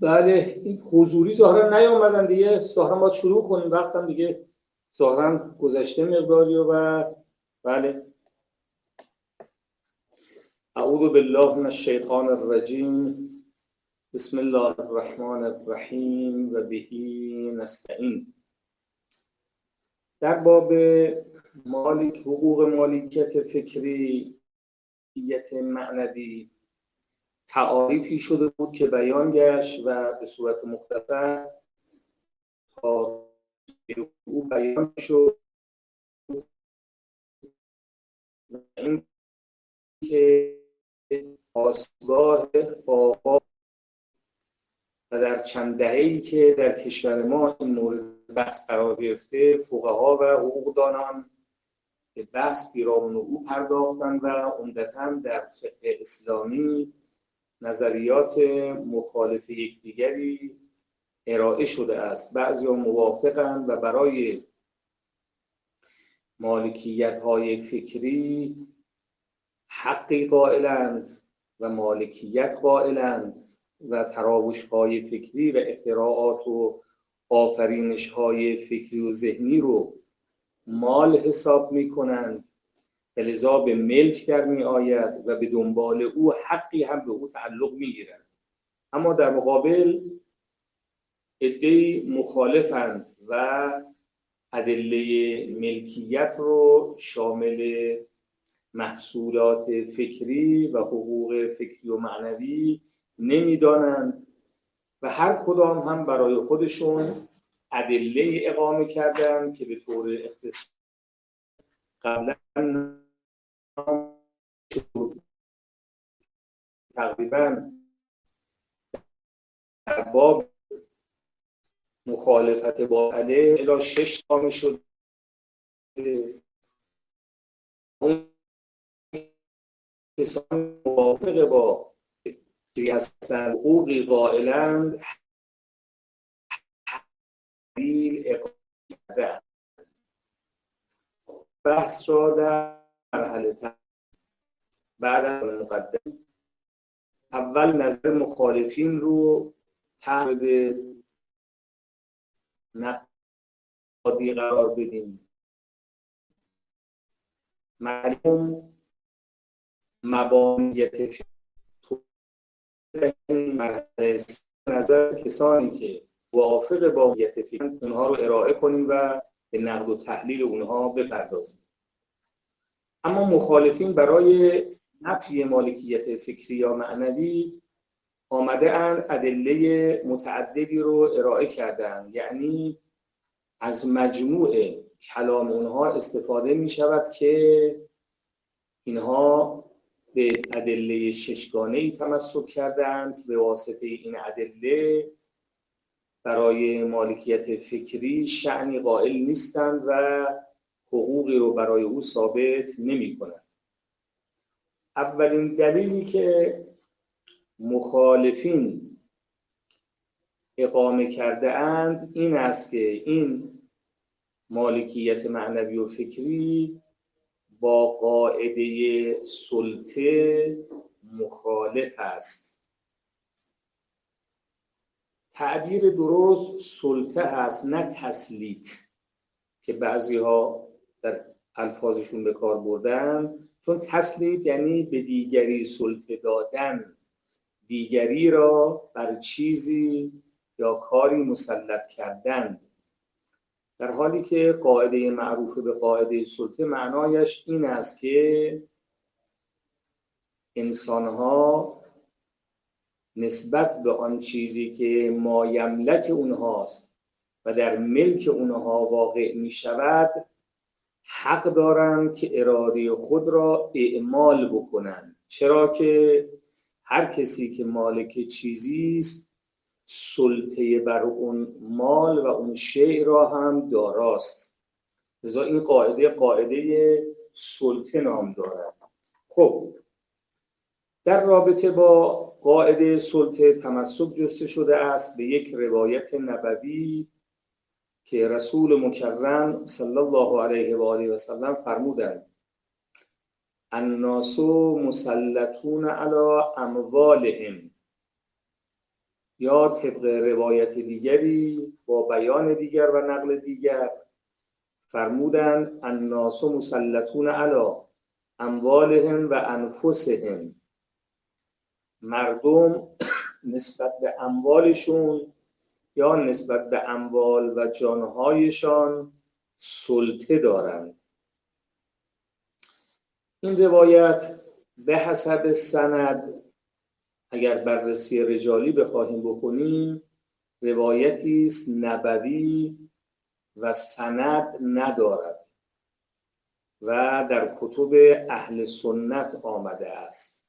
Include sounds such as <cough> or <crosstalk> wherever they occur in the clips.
بله این حضوری ظاهرا نیومدن دیگه. ظاهرا باید شروع کنیم. وقتم دیگه ظاهرا گذشته مقداری و بله. اعوذ بالله من الشیطان الرجیم. بسم الله الرحمن الرحیم و بهی نستعین. در باب مالک حقوق مالکیت فکری معنوی تعاریفی شده بود که بیان گشت و به صورت مختصر او بیان شد. این که پاسگاه آقا و در چند دهه‌ای که در کشور ما این مورد بحث قرار گرفته فقها و حقوقدانان به بحث پیرامون او پرداختن و عمدتا در فقه اسلامی نظریات مخالف یکدیگری ارائه شده است. بعضی ها موافقند و برای مالکیت های فکری حقی قائلند و مالکیت قائلند و تراوش های فکری و اختراعات و آفرینش های فکری و ذهنی رو مال حساب می کنند لذا به ملک در می آید و به دنبال او حقی هم به او تعلق می گیرند اما در مقابل عده مخالفند و ادله ملکیت رو شامل محصولات فکری و حقوق فکری و معنوی نمی‌دانند و هر کدام هم برای خودشون ادله اقامه کردن که به طور اختصاص قبلا تقریبا در باب مخالفت با عله الا شش کامه شد. اون کسان موافق با هستند. حقوقی قائلند. بحث را در مرحله بعد از مقدم اول نظر مخالفین رو تحت نقادی قرار بدیم. معلوم مبانیت مرحله نظر کسانی که موافق با فکر اونها رو ارائه کنیم و به نقد و تحلیل اونها بپردازیم. اما مخالفین برای نفی مالکیت فکری یا معنوی آمده ان ادله متعددی رو ارائه کردن یعنی از مجموع کلام اونها استفاده می شود که اینها به ادله ششگانه ای تمسک کردند به واسطه این ادله برای مالکیت فکری شعنی قائل نیستند و حقوقی رو برای او ثابت نمی کنند اولین دلیلی که مخالفین اقامه کرده اند این است که این مالکیت معنوی و فکری با قاعده سلطه مخالف است. تعبیر درست سلطه هست نه تسلیط که بعضی ها الفاظشون به کار بردن. چون تسلیط یعنی به دیگری سلطه دادن. دیگری را بر چیزی یا کاری مسلط کردن. در حالی که قاعده معروف به قاعده سلطه معنایش این است که انسانها نسبت به آن چیزی که مایملک اونهاست و در ملک اونها واقع می شود حق دارند که اراده خود را اعمال بکنند چرا که هر کسی که مالک چیزی است سلطه بر اون مال و اون شیء را هم داراست. لذا این قاعده قاعده سلطه نام دارد. خب در رابطه با قاعده سلطه تمسک جسته شده است. به یک روایت نبوی که رسول مکرم صلی الله علیه و آله و سلم فرمودند الناس مسلطون علی اموالهم. یا طبق روایت دیگری با بیان دیگر و نقل دیگر فرمودن الناس مسلطون علا اموالهم و انفسهم. مردم <coughs> نسبت به اموالشون یا نسبت به اموال و جانهایشان سلطه دارند. این روایت به حسب سند اگر بررسی رجالی بخواهیم بکنیم روایتی است نبوی و سند ندارد و در کتب اهل سنت آمده است.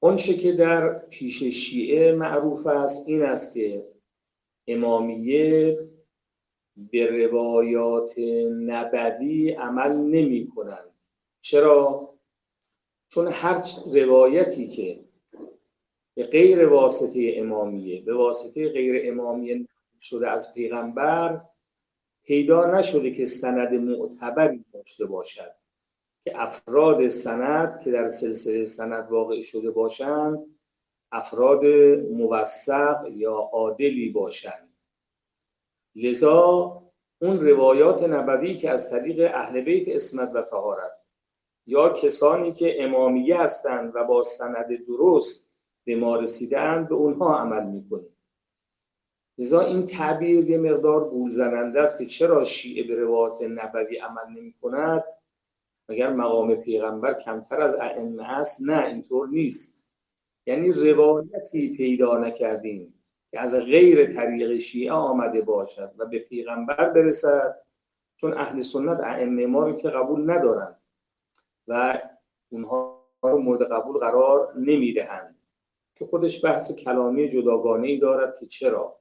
آنچه که در پیش شیعه معروف است این است که امامیه به روایات نبوی عمل نمی کنند چرا؟ چون هر روایتی که به غیر واسطه امامیه به واسطه غیر امامیه شده از پیغمبر پیدا نشده که سند معتبری داشته باشد که افراد سند که در سلسله سند واقع شده باشند افراد موثق یا عادلی باشند. لذا اون روایات نبوی که از طریق اهل بیت اسمت و طهارت یا کسانی که امامیه هستند و با سند درست به ما رسیدند به اونها عمل می‌کنیم. لذا این تعبیر یه مقدار گول زننده است که چرا شیعه به روایات نبوی عمل نمی کند مگر مقام پیغمبر کمتر از ائمه است؟ نه اینطور نیست. یعنی روایتی پیدا نکردیم که از غیر طریق شیعه آمده باشد و به پیغمبر برسد چون اهل سنت ائمه ما رو که قبول ندارند و اونها رو مورد قبول قرار نمی‌دهند که خودش بحث کلامی جداگانه ای دارد که چرا؟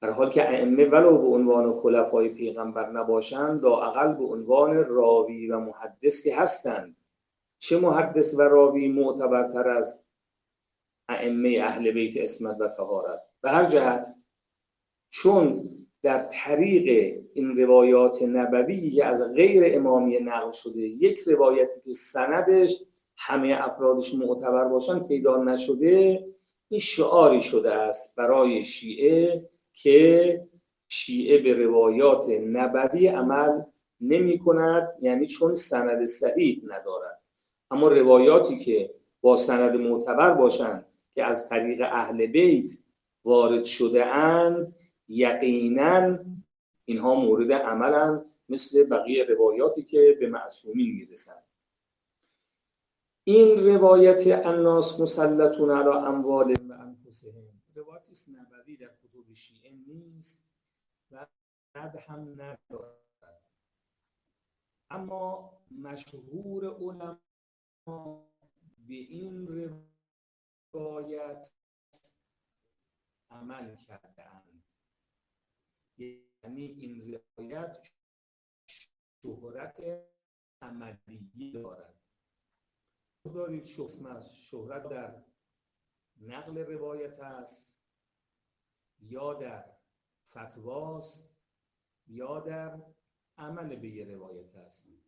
در حال که ائمه ولو به عنوان خلفای پیغمبر نباشند لااقل به عنوان راوی و محدث که هستند. چه محدث و راوی معتبرتر از ائمه اهل بیت اسمت و طهارت؟ به هر جهت چون در طریق این روایات نبوی که از غیر امامی نقل شده یک روایتی که سندش همه افرادش معتبر باشن پیدا نشده این شعاری شده است برای شیعه که شیعه به روایات نبوی عمل نمی کند یعنی چون سند صحیح ندارد. اما روایاتی که با سند معتبر باشند که از طریق اهل بیت وارد شده اند یقینا اینها مورد عملند مثل بقیه روایاتی که به معصومین می‌رسند. این روایت الناس مسلطون علی اموال و انفسهم. روایتی است نبوی در کتب شیعه نیست و رد هم ندارد. اما مشهور علما به این روایت عمل کرده اند یعنی این روایت شهرت عملی دارد. دارید شهرت در نقل روایت است یا در فتواست یا در عمل به یه روایت است؟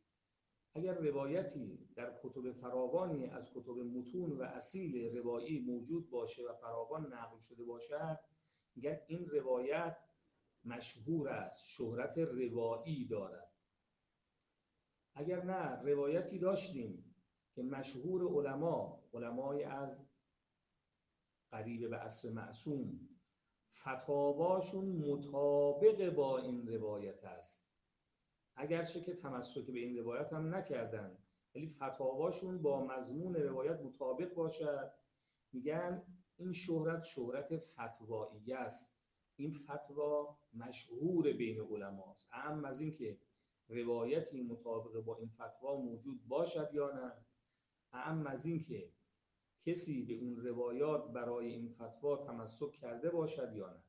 اگر روایتی در کتب فراوانی از کتب متون و اصیل روایی موجود باشه و فراوان نقل شده باشد میگن این روایت مشهور است شهرت روایی دارد. اگر نه روایتی داشتیم که مشهور علما علمای از قریب به عصر معصوم فتاواشون مطابق با این روایت است. اگرچه که تمسک به این روایت هم نکردن ولی فتاواشون با مضمون روایت مطابق باشد. میگن این شهرت شهرت فتوایی است. این فتوا مشهور بین علماست. اهم از این که روایتی مطابق با این فتوا موجود باشد یا نه. اهم از این که کسی به اون روایات برای این فتوا تمسک کرده باشد یا نه.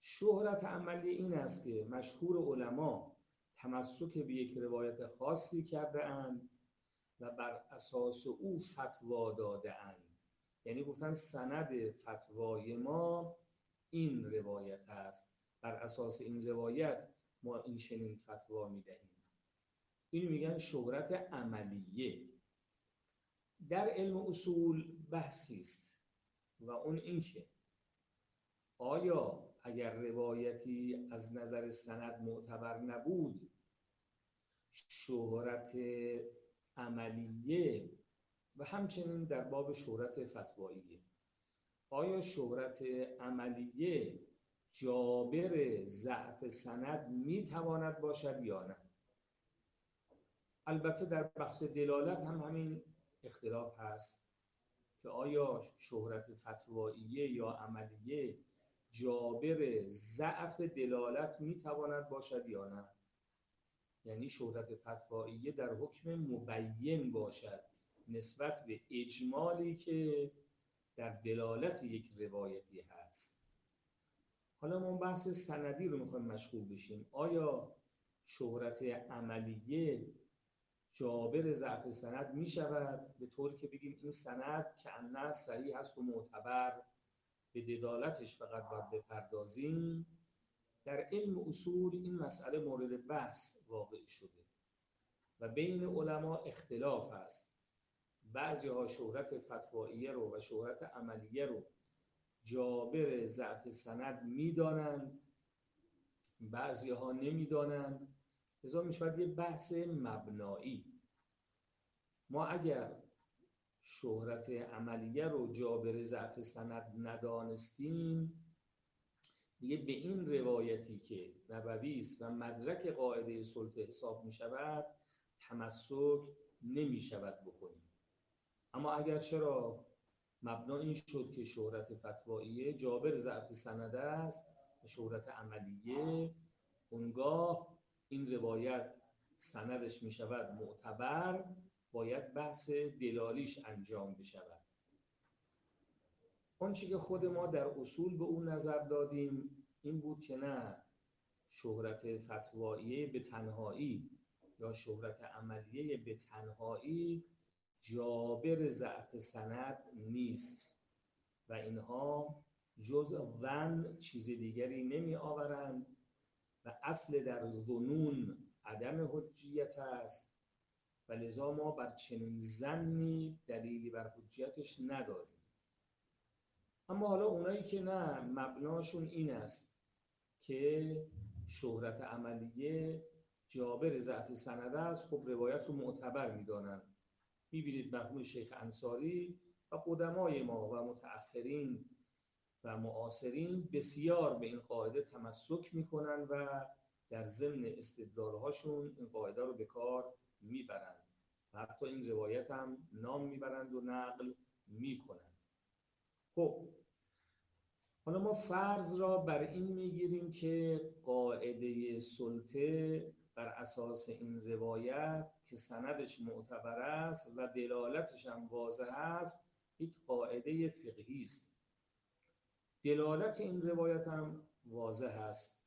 شهرت عملی این است که مشهور علما تمسک به یک روایت خاصی کرده اند و بر اساس او فتوا داده اند یعنی گفتن سند فتوای ما این روایت است. بر اساس این روایت ما این چنین فتوا می‌دهیم. اینو میگن شهرت عملیه. در علم اصول بحثی است و اون اینکه آیا اگر روایتی از نظر سند معتبر نبود شهرت عملیه و همچنین در باب شهرت فتواییه. آیا شهرت عملیه جابر ضعف سند می‌تواند باشد یا نه؟ البته در بحث دلالت هم همین اختلاف هست که آیا شهرت فتواییه یا عملیه جابر ضعف دلالت می‌تواند باشد یا نه؟ یعنی شهرت فتواییه در حکم مبین باشد نسبت به اجمالی که در دلالت یک روایتی هست. حالا ما بحث سندی رو می‌خوایم مشغول بشیم. آیا شهرت عملیه جابر ضعف سند می شود به طوری که بگیم این سند که انه صحیح هست و معتبر به دلالتش فقط باید بپردازیم. در علم اصول این مسئله مورد بحث واقع شده و بین علما اختلاف هست بعضی ها شهرت فتواییه رو و شهرت عملیه رو جابر ضعف سند می‌دانند بعضی ها نمی‌دانند. می شود یه بحث مبنایی. ما اگر شهرت عملیه رو جابر ضعف سند ندانستیم دیگه به این روایتی که نبوی است و مدرک قاعده سلطه حساب می شود تمسک نمی شود بکنیم. اما اگر چرا مبنا این شد که شهرت فتواییه جابر ضعف سند است و شهرت عملیه اونگاه این روایت سندش می شود معتبر باید بحث دلالیش انجام بشود. آنچه که خود ما در اصول به اون نظر دادیم این بود که نه شهرت فتواییه به تنهایی یا شهرت عملیه به تنهایی جابر ضعف سند نیست و اینها جز ون چیز دیگری نمی آورند و اصل در ظنون عدم حجیت است و لذا ما بر چنین زنی دلیلی بر حجیتش نداریم. اما حالا اونایی که نه مبناشون این است که شهرت عملیه جابر ضعف سند است. خب روایت رو معتبر می‌دانند. می‌بینید مرحوم شیخ انصاری و قدمای ما و متأخرین و معاصرین بسیار به این قاعده تمسک می‌کنن و در ضمن استدلالهاشون این قاعده رو به کار می‌برند. و حتی این روایت هم نام می‌برند و نقل می‌کنند. خب حالا ما فرض را بر این می‌گیریم که قاعده سلطه بر اساس این روایت که سندش معتبر است و دلالتش هم واضح است یک قاعده فقهی است. دلالت این روایت هم واضح است.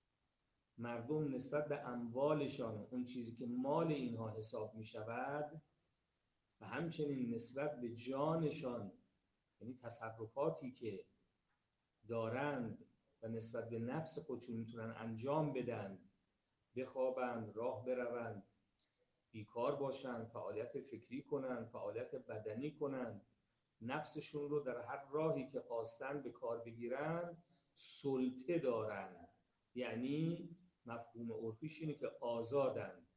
مردم نسبت به اموالشان اون چیزی که مال اینها حساب می شود و همچنین نسبت به جانشان یعنی تصرفاتی که دارند و نسبت به نفس خودشون می‌تونن انجام بدن بخوابند راه بروند بیکار باشند فعالیت فکری کنند فعالیت بدنی کنند. نفسشون رو در هر راهی که خواستن به کار بگیرن سلطه دارن. یعنی مفهوم عرفیش اینه که آزادن.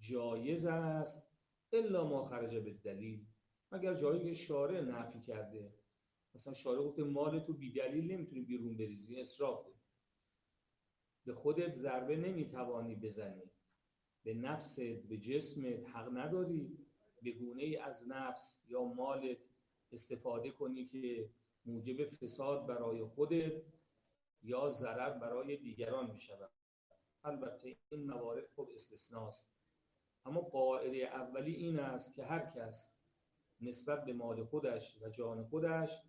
جایز است الا ما خرج به دلیل مگر جایی که شارع نفی کرده. مثلا شارع گفته مال تو بی دلیل نمی‌تونی بیرون بریزی اسرافه. به خودت ضربه نمی‌توانی بزنی. به نفست به جسمت حق نداری. به گونه ای از نفس یا مالت استفاده کنی که موجب فساد برای خودت یا ضرر برای دیگران می شود البته این موارد خب استثناست. اما قاعده اولی این است که هر کس نسبت به مال خودش و جان خودش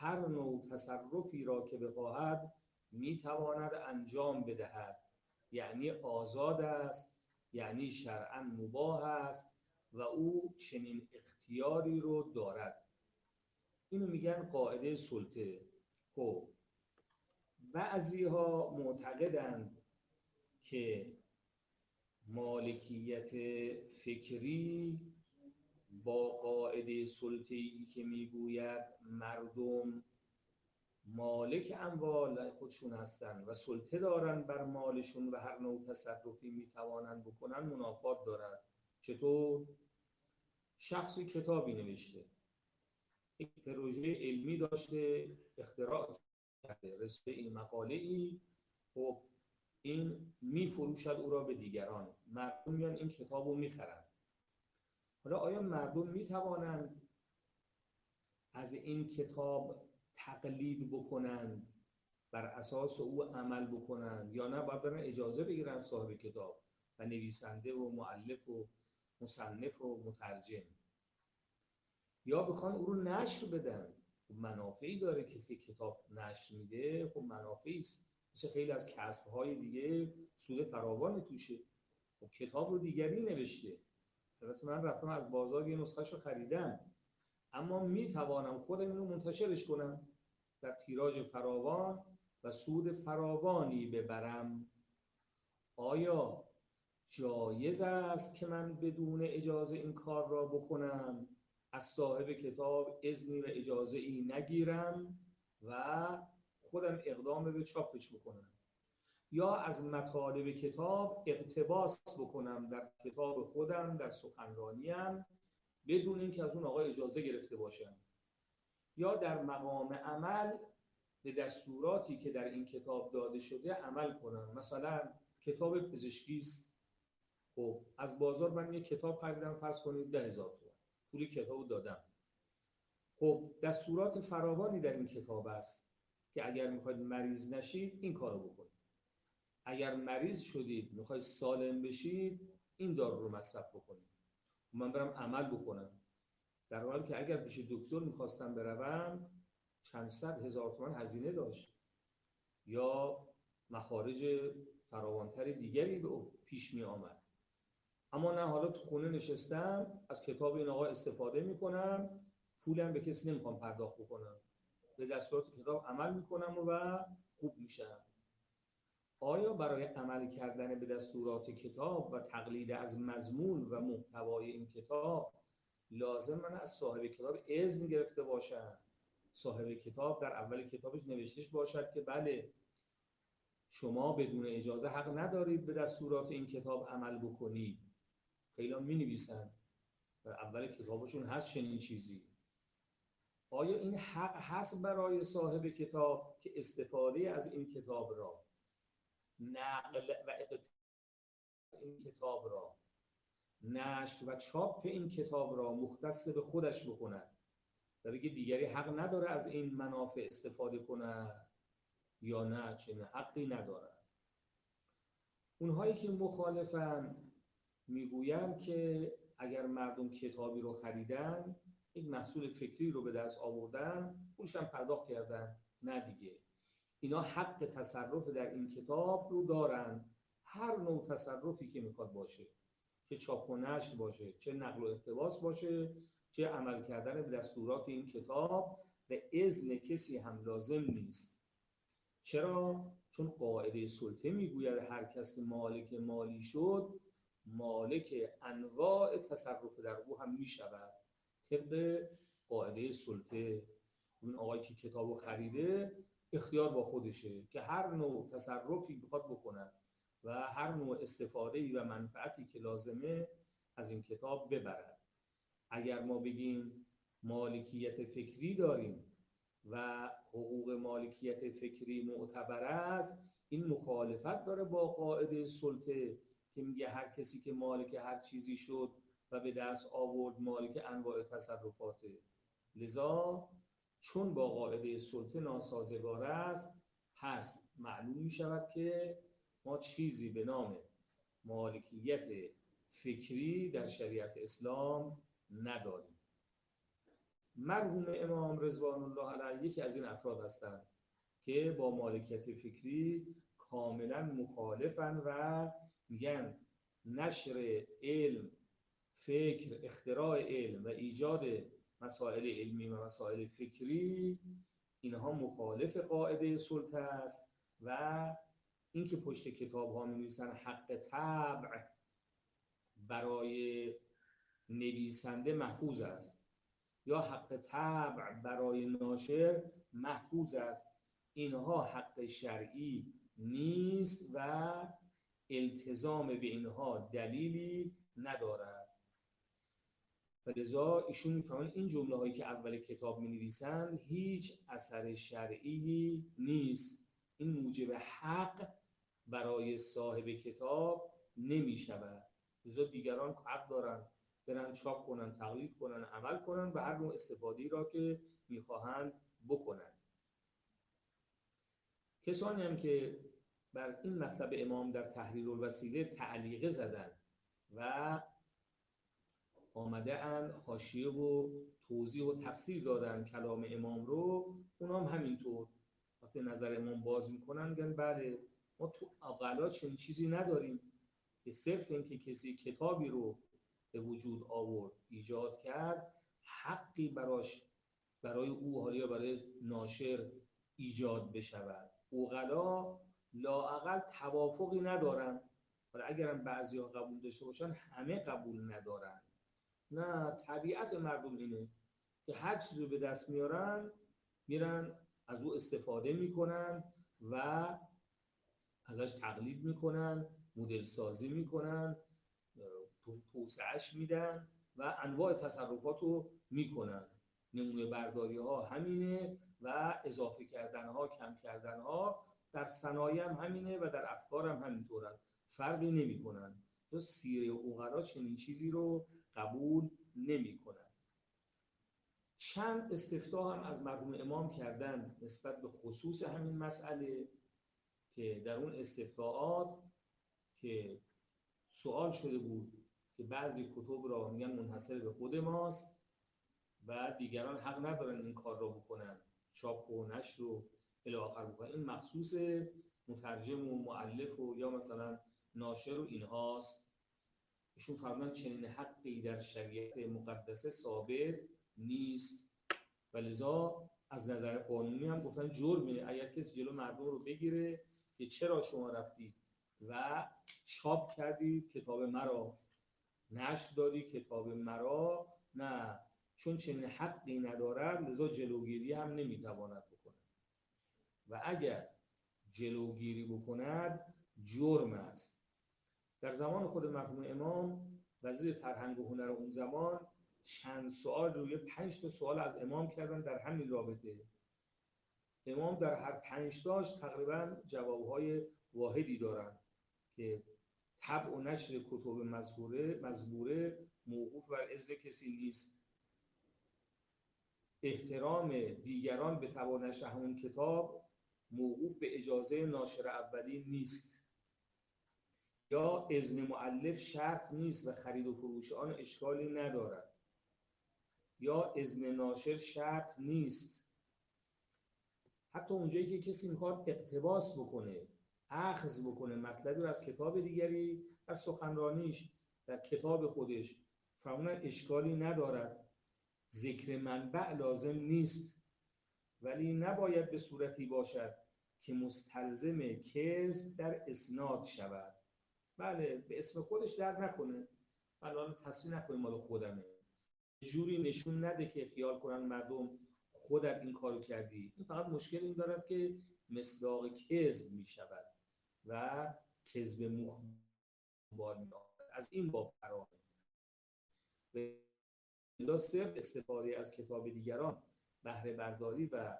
هر نوع تصرفی را که بخواهد می‌تواند انجام بدهد. یعنی آزاد است یعنی شرعا مباه است و او چنین اختیاری رو دارد. اینو میگن قاعده سلطه. خب بعضی ها معتقدند که مالکیت فکری با قاعده سلطه‌ای که می‌گوید مردم مالک اموال خودشون هستن و سلطه دارن بر مالشون و هر نوع تصرفی می‌توانند بکنن منافات دارد چطور؟ شخصی کتابی نوشته یک پروژه علمی داشته اختراع کرده رسته این مقاله ای خب این میفروشد او را به دیگران. مردم میان این کتاب رو می‌خرن. حالا آیا مردم می‌توانند از این کتاب تقلید بکنند بر اساس او عمل بکنند یا نه؟ باید برن اجازه بگیرن صاحب کتاب و نویسنده و معلف و مصنف و مترجم. یا بخوان او رو نشر بدن. خب منافعی داره کسی که کتاب نشر میده. خب منافعی است. مثل خیلی از کسب های دیگه سود فراوان توشه. خب کتاب رو دیگری نوشته. البته من رفتم از بازار یه نسخه رو خریدم. اما می توانم خودم اینو منتشرش کنم. در تیراژ فراوان و سود فراوانی ببرم. آیا جایز است که من بدون اجازه این کار را بکنم؟ از صاحب کتاب اذنی و اجازه ای نگیرم و خودم اقدام به چاپش بکنم. یا از مطالب کتاب اقتباس بکنم در کتاب خودم در سخنرانیم بدون اینکه از اون آقا اجازه گرفته باشم. یا در مقام عمل به دستوراتی که در این کتاب داده شده عمل کنم. مثلا کتاب پزشکی است. خب از بازار من یک کتاب خریدم فرض کنید ده هزار تومان پول کتاب دادم. خب دستورات فراوانی در این کتاب است که اگر می‌خواید مریض نشید این کارو بکنید. اگر مریض شدید می‌خواید سالم بشید این دارو رو مصرف بکنید من برم عمل بکنم. در حالی که اگر پیش دکتر می‌خواستم بروم چند صد هزار تومان هزینه داشت. یا مخارج فراوانتر دیگری به پیش می آمد اما نه حالا تو خونه نشستم از کتاب این آقا استفاده می‌کنم پولم به کسی نمی‌خوام پرداخت بکنم. به دستورات کتاب عمل می‌کنم و خوب میشم. آیا برای عمل کردن به دستورات کتاب و تقلید از مضمون و محتوای این کتاب لازم من از صاحب کتاب اذن گرفته باشم؟ صاحب کتاب در اول کتابش نوشتش باشد که بله شما بدون اجازه حق ندارید به دستورات این کتاب عمل بکنید. خیلی می نویسن در اول کتابشون هست چنین چیزی. آیا این حق هست برای صاحب کتاب که استفاده از این کتاب را نقل و این کتاب را. نشر و چاپ این کتاب را مختص به خودش بکند و بگه دیگری حق نداره از این منافع استفاده کنه یا نه چنین حقی نداره. اونهایی که مخالفن می‌گویم که اگر مردم کتابی رو خریدن یک محصول فکری رو به دست آوردن پولش هم پرداخت کردن. نه دیگه. اینا حق تصرف در این کتاب رو دارن. هر نوع تصرفی که می‌خواد باشه. چه چاپ و نشر باشه چه نقل و اقتباس باشه چه عمل کردن به دستورات این کتاب به اذن کسی هم لازم نیست. چرا؟ چون قاعده سلطه می‌گوید هر کس که مالک مالی شد مالک انواع تصرف در او هم می‌شود. طبق قاعده سلطه. اون آقایی که کتابو خریده اختیار با خودشه که هر نوع تصرفی بخواد بکند و هر نوع استفاده و منفعتی که لازمه از این کتاب ببرد. اگر ما بگیم مالکیت فکری داریم و حقوق مالکیت فکری معتبر است این مخالفت داره با قاعده سلطه که میگه هر کسی که مالک هر چیزی شد و به دست آورد مالک انواع تصرفاته. لذا چون با قاعده سلطه ناسازگار است هست معلوم می شود که ما چیزی به نام مالکیت فکری در شریعت اسلام نداریم. مرحوم امام رضوان الله علیه یکی از این افراد هستند که با مالکیت فکری کاملا مخالفن و میگن نشر علم فکر اختراع علم و ایجاد مسائل علمی و مسائل فکری اینها مخالف قاعده سلطه است و اینکه پشت کتاب ها می حق طبع برای نویسنده محفوظ است یا حق طبع برای ناشر محفوظ است. اینها حق شرعی نیست و التزام به اینها دلیلی ندارد. و ایشون می‌فهمن این جمله هایی که اول کتاب می نویسند هیچ اثر شرعی نیست. این موجب حق برای صاحب کتاب نمی شود دیگران حق دارن برن چاپ کنن تقلید کنن عمل کنن و هر نوع استفاده را که می‌خواهند بکنن. کسانی هم که بر این مطلب امام در تحریر الوسیله تعلیقه زدن و آمده اند حاشیه و توضیح و تفسیر دادن کلام امام رو. اونام هم همینطور. وقتی نظر امام باز می‌کنن میگن بله ما تو اقلا چنین چیزی نداریم که صرف اینکه کسی کتابی رو به وجود آورد ایجاد کرد حقی براش برای او حالا برای ناشر ایجاد بشود. اوغلا لاعقل توافقی ندارن. ولی اگرم بعضی ها قبول داشته باشن همه قبول ندارن. نه طبیعت مردم اینه که هر چیزی به دست میارن میرن از او استفاده می‌کنن و ازش تقلید می‌کنن مدل سازی می‌کنن توسعش میدن و انواع تصرفات رو می‌کنن. نمونه برداری ها همینه و اضافه کردن ها کم کردن ها در صنایع هم همینه و در افکار هم همینطورن. فرقی نمی کنن تو سیره اوغرا چنین چیزی رو قبول نمی کنن. چند استفتاح هم از مرحوم امام کردن نسبت به خصوص همین مسئله که در اون استفتاعات که سوال شده بود که بعضی کتب را میگن منحصر به خود ماست و دیگران حق ندارن این کار را بکنن. چاپ و نشر و الی آخر بکنن. این مخصوص مترجم و معلف و یا مثلا ناشر و اینهاست. ایشون فرمان چنین حقی در شریعت مقدسه ثابت نیست. و لذا از نظر قانونی هم گفتن جرمه. اگر کسی جلو مردم رو بگیره که چرا شما رفتید و چاپ کردید کتاب مرا نشر دادی کتاب مرا نه. چون چنین حقی ندارد لذا جلوگیری هم نمی‌تواند بکند. و اگر جلوگیری بکند جرم است. در زمان خود مرحوم امام وزیر فرهنگ و هنر اون زمان چند سوال روی پنج تا سوال از امام کردن در همین رابطه. امام در هر پنج تاش تقریبا جوابهای واحدی دارن که طبع و نشر کتب مزبوره مزبوره موقوف بر اذن کسی نیست. احترام دیگران به تبع نشر همون کتاب موقوف به اجازه ناشر اولی نیست. یا اذن معلف شرط نیست و خرید و فروش آن اشکالی ندارد. یا اذن ناشر شرط نیست. حتی اونجایی که کسی می‌خواد اقتباس بکنه اخذ بکنه مطلبی رو از کتاب دیگری در سخنرانیش در کتاب خودش فرمودن اشکالی ندارد. ذکر منبع لازم نیست. ولی نباید به صورتی باشد که مستلزم کذب در اسناد شود. بله به اسم خودش در نکنه. الان تصویر نکنه مال خودمه. جوری نشون نده که خیال کنن مردم خودت این کارو کردی. این فقط مشکل این دارد که مصداق کذب می شود و کذب مخبار می از این باب قرار لا صرف استفاده از کتاب دیگران بهره برداری و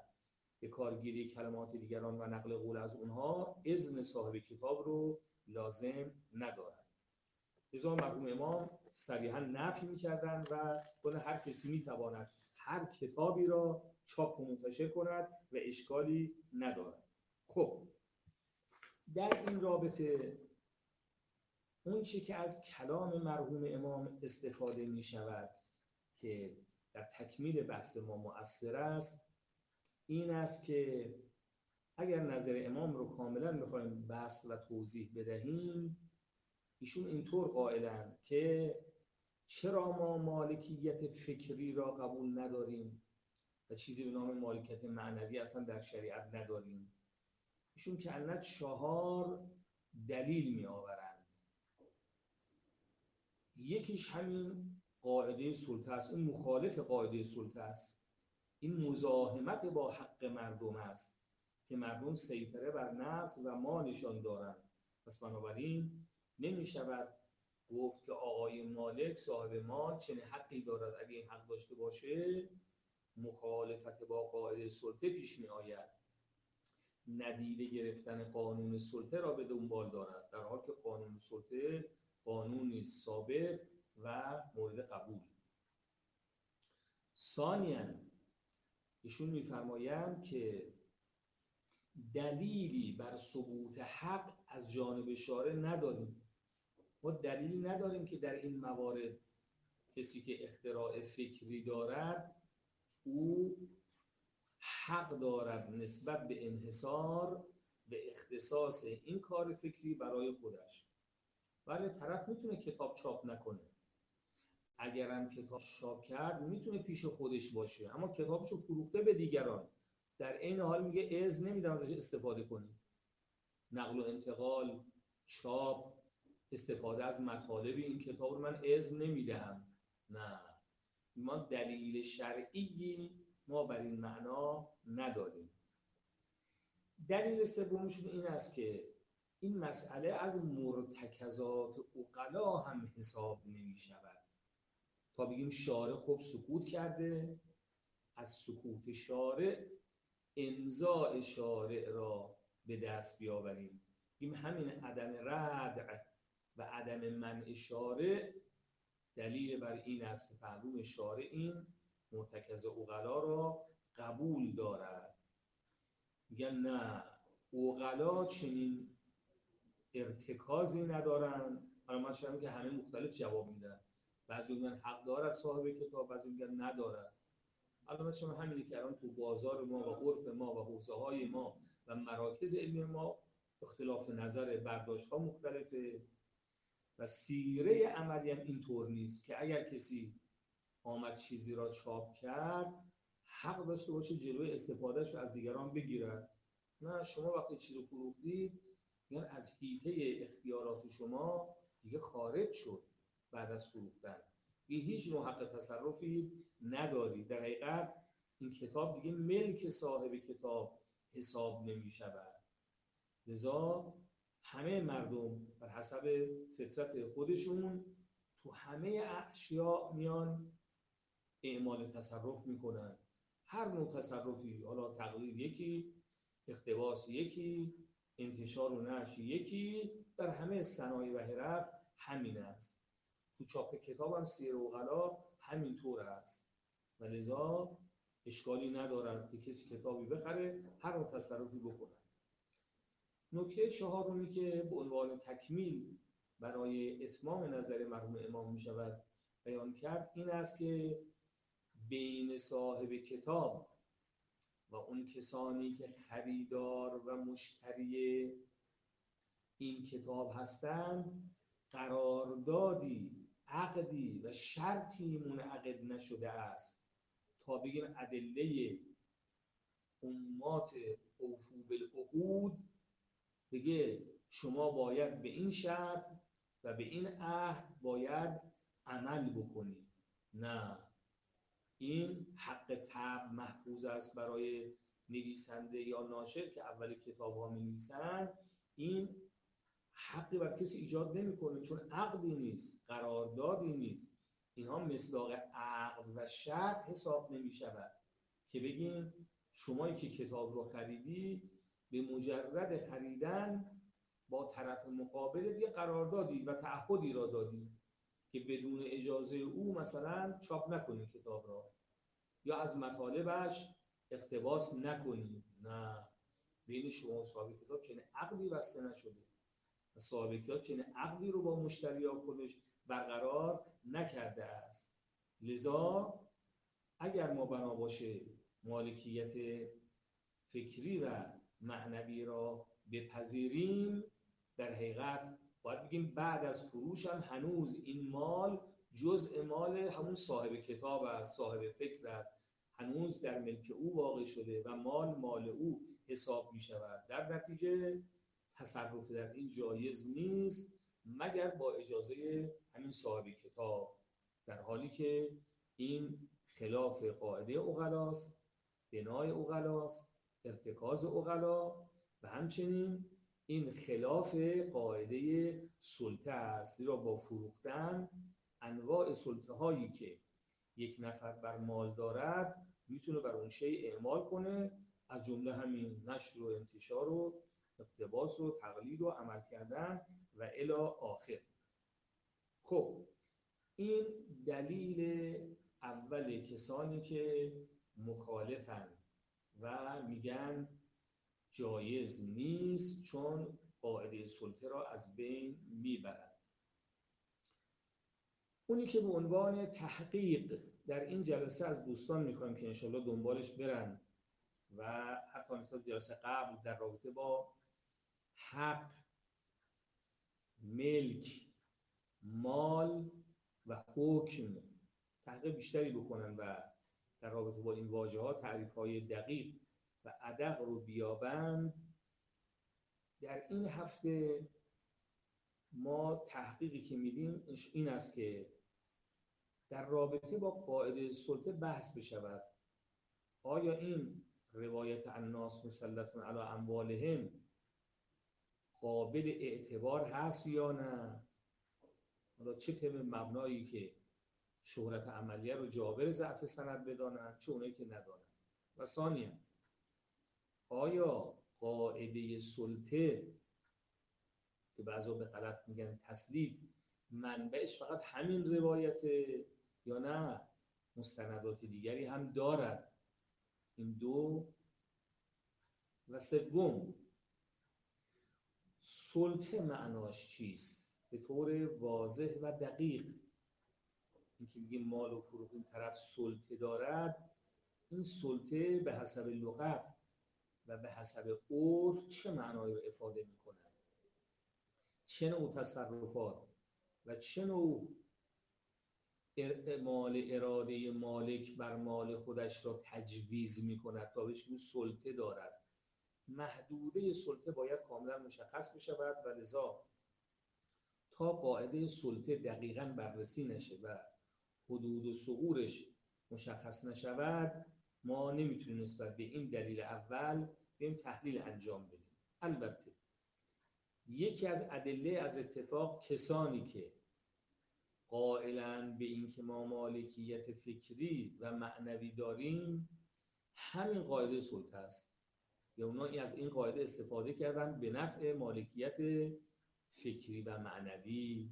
به کارگیری کلمات دیگران و نقل قول از اونها اذن صاحب کتاب رو لازم ندارد لذا مرحوم امام صریحا نفی می‌کردن و کنه هر کسی می‌تواند هر کتابی را چاپ و منتشر کند و اشکالی ندارد. خب در این رابطه اون چی که از کلام مرحوم امام استفاده می شود که در تکمیل بحث ما مؤثر است این است که اگر نظر امام رو کاملا می‌خوایم بحث و توضیح بدهیم ایشون اینطور قائلن که چرا ما مالکیت فکری را قبول نداریم و چیزی به نام مالکیت معنوی اصلا در شریعت نداریم؟ ایشون که چهار دلیل می آورند یکیش همین قاعده سلطه است این مخالف قاعده سلطه است. این مزاحمت با حق مردم است. که مردم سیطره بر نفس و مالشان دارند. پس بنابراین نمی شود گفت که آقای مالک صاحب مال چنین حقی دارد اگه این حق داشته باشه. مخالفت با قاعده سلطه پیش می آید ندیده گرفتن قانون سلطه را به دنبال دارد. در حال که قانون سلطه قانونی ثابت و مورد قبول. ثانیا ایشون میفرمایند که دلیلی بر ثبوت حق از جانب شارع نداریم. ما دلیلی نداریم که در این موارد کسی که اختراع فکری دارد او حق دارد نسبت به انحصار به اختصاص این کار فکری برای خودش. ولی طرف می‌تونه کتاب چاپ نکنه. اگرم کتاب چاپ کرد می‌تونه پیش خودش باشه اما کتابشو فروخته به دیگران. در این حال میگه از نمیدم ازش استفاده کنی. نقل و انتقال چاپ استفاده از مطالب این کتاب رو من از نمی‌دهم. نه. ما دلیل شرعی ما بر این معنا نداریم. دلیل سومشون این است که این مسئله از مرتکزات اقلا هم حساب نمی شود تا بگیم شارع خوب سکوت کرده از سکوت شارع امضاع شارع را به دست بیاوریم. بگیم همین عدم ردع و عدم منع شارع دلیل بر این است که معلوم شارع این مرتکز اقلا را قبول دارد. میگن نه اقلا چنین ارتکازی ندارن. حالا من که همه مختلف جواب میدن. بعضی میگن حق دارد صاحب کتاب بعضی میگن ندارد. الان شما همینی که الان تو بازار ما و عرف ما و حوزه های ما و مراکز علمی ما اختلاف نظر برداشت ها مختلفه و سیره عملی هم اینطور نیست که اگر کسی آمد چیزی را چاپ کرد حق داشته باشه جلوی استفادهش رو از دیگران بگیرد. نه شما وقتی چیز رو فروختید یعنی از حیطه اختیارات شما دیگه خارج شد بعد از فروختن. یه هیچ نوع حق تصرفی نداری. در حقیقت این کتاب دیگه ملک صاحب کتاب حساب نمی شود. لذا همه مردم بر حسب فطرت خودشون تو همه اشیاء میان اعمال تصرف می‌کنن. هر نوع تصرفی حالا تقلید یکی اختباس یکی انتشار و نشر یکی در همه صنایع و حرف همین است. تو چاپ کتاب هم سیر و غلا همینطور است. و لذا اشکالی ندارد که کسی کتابی بخره هر نوع تصرفی بکنه نکته چهارمی که به عنوان تکمیل برای اتمام نظر مرحوم امام می شود بیان کرد این است که بین صاحب کتاب و اون کسانی که خریدار و مشتری این کتاب هستند قراردادی عقدی و شرطی منعقد نشده است تا بگیم ادله امات اوفو بالعقود بگه شما باید به این شرط و به این عهد باید عمل بکنی. نه. این حق تب محفوظ است برای نویسنده یا ناشر که اول کتاب ها می نویسن. این حقی بر کسی ایجاد نمی‌کنه چون عقدی نیست قراردادی نیست. اینها مصداق عقد و شرط حساب نمی شود که بگیم شمایی که کتاب رو خریدی به مجرد خریدن با طرف مقابل یه قراردادی و تعهدی را دادی که بدون اجازه او مثلا چاپ نکنی کتاب را. یا از مطالبش اقتباس نکنی. نه. بین شما و صاحب کتاب چنین عقدی بسته نشده. و صاحب کتاب چنین عقدی رو با مشتری خودش برقرار نکرده است. لذا اگر ما بنا باشه مالکیت فکری و معنوی را بپذیریم در حقیقت باید بگیم بعد از فروش هم هنوز این مال جزء مال همون صاحب کتاب است صاحب فکر است. هنوز در ملک او واقع شده و مال مال او حساب می شود در نتیجه تصرف در این جایز نیست مگر با اجازه همین صاحب کتاب. در حالی که این خلاف قاعده اغلاست بنای اغلاست ارتکاز اقلا و همچنین این خلاف قاعده سلطه است. زیرا با فروختن انواع سلطه هایی که یک نفر بر مال دارد می‌تونه بر اون شی اعمال کنه. از جمله همین نشر و انتشار و اقتباس و تقلید و عمل کردن و الا آخر. خب این دلیل اول کسانی که مخالفن و میگن جایز نیست چون قاعده سلطه را از بین می‌برد اونی که به عنوان تحقیق در این جلسه از دوستان می‌خوایم که انشالله دنبالش برن و حتی مثلا جلسه قبل در رابطه با حق ملک مال و حکم تحقیق بیشتری بکنن و در رابطه با این واژه ها تعریف های دقیق و ادق رو بیابند. در این هفته ما تحقیقی که میدیم این است که در رابطه با قاعده سلطه بحث بشود. آیا این روایت الناس مسلطون علی اموالهم قابل اعتبار هست یا نه؟ حالا چه تم مبنایی که شهرت عملیه رو جابر ضعف سند بدانند چه اونایی که ندانند؟ و ثانیا آیا قاعده سلطه که بعضا به غلط میگن تسلید منبعش فقط همین روایت یا نه؟ مستندات دیگری هم دارد. این دو. و سوم سلطه معناش چیست؟ به طور واضح و دقیق. اینکه میگیم مال و فروغ این طرف سلطه دارد این سلطه به حسب لغت و به حسب عرف چه معنایی رو افاده می‌کنه؟ چه نوع تصرفات و چه نوع مال اراده مالک بر مال خودش را تجویز می کند تا بهش سلطه دارد؟ محدوده سلطه باید کاملا مشخص بشود و لذا تا قاعده سلطه دقیقا بررسی نشه و حدود و سعورش مشخص نشود ما نمی‌تونیم نسبت به این دلیل اول بیم تحلیل انجام بدیم. البته یکی از ادله از اتفاق کسانی که قائلا به اینکه ما مالکیت فکری و معنوی داریم همین قاعده سلطه است. یا اونا از این قاعده استفاده کردن به نفع مالکیت فکری و معنوی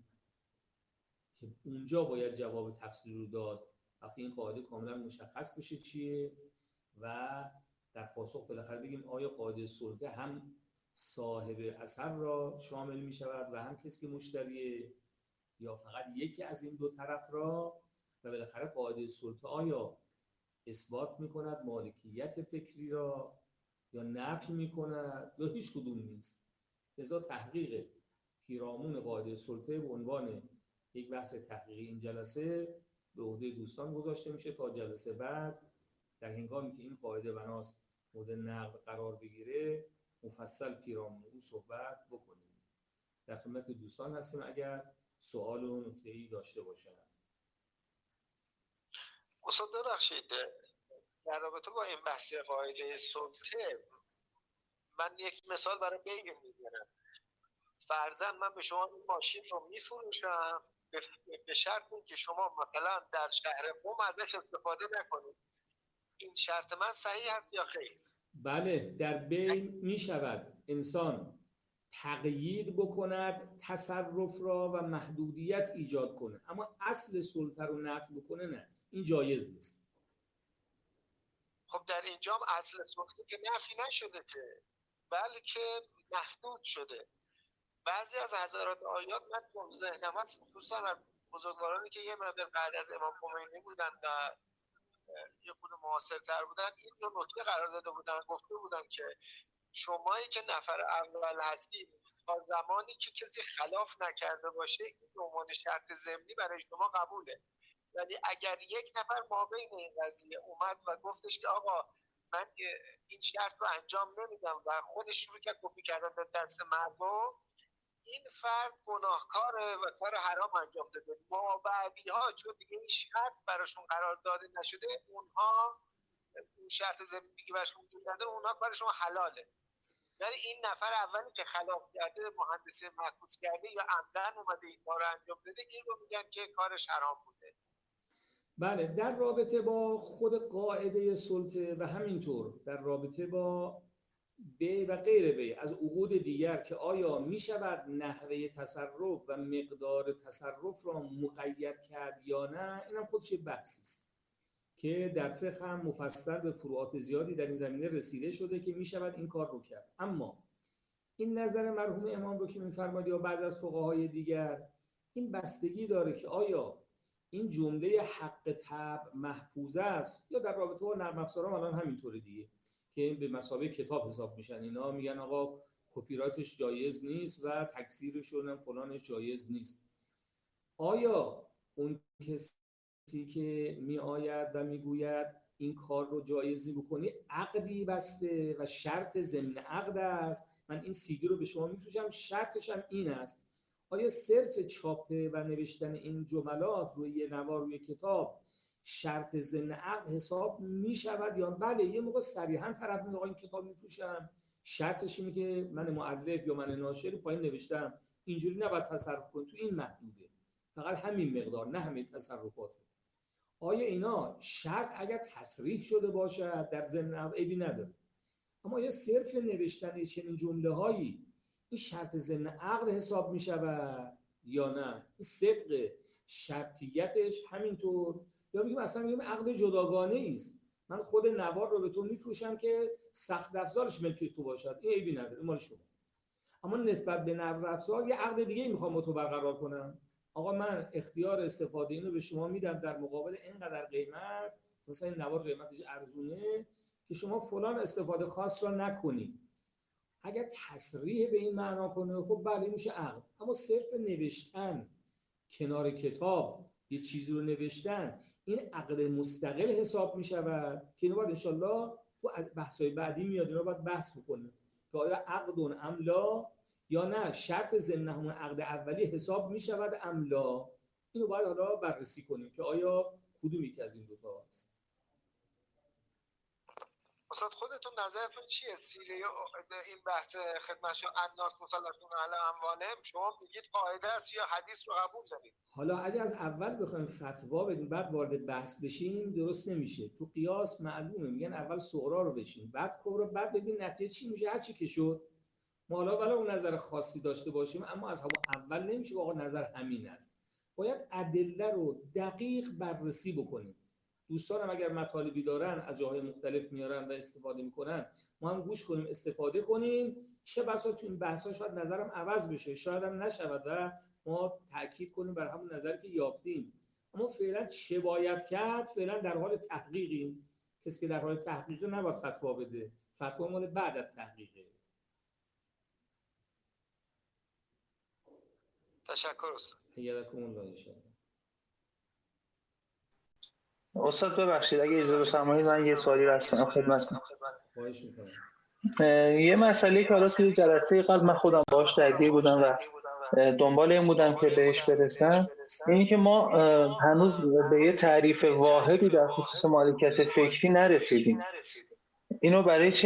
که اونجا باید جواب تفصیل رو داد. وقتی این قاعده کاملا مشخص بشه چیه و در پاسخ بالاخره بگیم آیا قاعده سلطه هم صاحب اثر را شامل می شود و هم کسی که مشتریه یا فقط یکی از این دو طرف را و بالاخره قاعده سلطه آیا اثبات می کند مالکیت فکری را یا نفی می کند یا هیچ کدوم نیست. لذا تحقیق پیرامون قاعده سلطه به عنوان یک بحث تحقیقی این جلسه به عهده دوستان گذاشته میشه تا جلسه بعد در هنگامی که این قاعده بناس مورد نقد قرار بگیره مفصل پیرامون او صحبت بکنیم. در خدمت دوستان هستیم اگر سوال و نکته ای داشته باشن استاد ببخشید. در رابطه با این بحث قاعده سلطه من یک مثال برای بگم می‌گیرم. فرزن من به شما این ماشین رو میفروشم به شرط که شما مثلا در شهر قوم ازش استفاده نکنید. این شرط من صحیح هست یا خیر؟ بله در بین می شود انسان تقیید بکند تصرف را و محدودیت ایجاد کنه اما اصل سلطه رو نفی بکنه نه این جایز نیست. خب در اینجا اصل سلطه که نفی نشده که بلکه محدود شده. بعضی از حضرات آیات من تو ذهنم هست خصوصا از بزرگوارانی که یه مدر بعد از امام خمینی بودن و یه خود معاصرتر بودن این رو نکته قرار داده بودن گفته بودن که شمایی که نفر اول هستید تا زمانی که کسی خلاف نکرده باشه این عنوان شرط زمینی برای شما قبوله. ولی اگر یک نفر ما بین این قضیه اومد و گفتش که آقا من این شرط رو انجام نمیدم و خودش شروع کرد کپی کردن به دست مردم این فرد گناهکاره و کار حرام انجام داده. ما بعدی ها چون دیگه این شرط براشون قرار داده نشده اونها شرط زندگی برشون وجود نداره اونا کار شما حلاله. یعنی این نفر اولی که خلاف کرده مهندسی معکوس کرده یا عمدن اومده این کار انجام بده این رو میگن که کارش حرام بوده. بله در رابطه با خود قاعده سلطه و همینطور در رابطه با بی و غیر بی از عقود دیگر که آیا می شود نحوه تصرف و مقدار تصرف را مقید کرد یا نه این هم خودش بحثی است که در فقه هم مفصل به فروعات زیادی در این زمینه رسیده شده که می شود این کار رو کرد. اما این نظر مرحوم امام رو که میفرماد یا بعض از فقهای دیگر این بستگی داره که آیا این جمله حق تب محفوظ است. یا در رابطه با نرم افزارام الان همینطوره دیگه که به مسابقه کتاب حساب میشن. اینا میگن آقا کپی رایتش جایز نیست و تکثیرش و فلانش جایز نیست. آیا اون کسی که می آید و می‌گوید این کار رو جایزی بکنی عقدی بسته و شرط ضمن عقد است؟ من این سیدی رو به شما میفروشم شرطش هم این است. آیا صرف چاپه و نوشتن این جملات روی یه نوار روی کتاب شرط زن عقد حساب می شود یا بله یه موقع صریحا طرف میگه این کتاب میفروشم. شرطش اینه که من معرف یا من ناشر پایین نوشتم. اینجوری نباید تصرف کن تو این محدوده. فقط همین مقدار نه همه تصرفات. آیا اینا شرط اگر تصریح شده باشد در ضمن عیبی نداره؟ اما یا صرف نوشتن چنین جمله هایی این شرط ضمن عقد حساب می شود یا نه؟ این صدق شرطیتش همینطور. یا میگیم اصلا میگیم عقد جداگانه است من خود نوار رو به تو میفروشم که سخت افزارش ملک تو باشد. این عیبی نداره. مال شما. اما نسبت به نرم افزار یه عقد دیگه می‌خوام با تو برقرار کنم. آقا من اختیار استفاده اینو به شما میدم در مقابل اینقدر قیمت مثلا این نوار قیمتش ارزونه که شما فلان استفاده خاص را نکنید اگر تصریح به این معنا کنه خب بله میشه عقد اما صرف نوشتن کنار کتاب یه چیزی رو نوشتن این عقد مستقل حساب می شود که اینو باید انشالله تو بحثای بعدی میاد اینو باید بحث بکنه. که آیا عقد املا یا نه؟ شرط ضمن همون عقد اولی حساب می شود املا اینو باید حالا بررسی کنیم که آیا کدومی که از این دو تا است استاد خودتون نظرتون چیه؟ سیره این بحث خدمت الناس مسلطون علی اموالهم شما میگید قاعده است یا حدیث رو قبول دارید؟ حالا اگه از اول بخوایم فتوا بدیم بعد وارد بحث بشیم درست نمیشه. تو قیاس معلومه میگن اول صغرا رو بشیم بعد کبرا بعد ببین نتیجه چی میشه هر چی که شد. ما حالا ولی اون نظر خاصی داشته باشیم اما از همون اول نمیشه آقا نظر همین است. باید ادله رو دقیق بررسی بکنیم. دوستانم اگر مطالبی دارن از جاهای مختلف میارن و استفاده می‌کنن ما هم گوش کنیم استفاده کنیم. چه بسا تو این بحثا شاید نظرم عوض بشه شاید هم نشود و ما تاکید کنیم بر همون نظری که یافتیم. اما فعلا چه باید کرد؟ فعلا در حال تحقیقیم. کسی که در حال تحقیق نباید فتوا بده. فتوا مال بعد از تحقیقه. تشکر استاد. الله. استاد ببخشید اگه اجازه بفرمایید من یه سوالی کنم خدمت کنم. یه مسئله که حالا توی جلسه قبل من خودم باش درگیر بودم و دنبال این بودم که بهش برسم اینی که ما هنوز به یه تعریف واحدی در خصوص مالکیت فکری نرسیدیم. اینو برای چی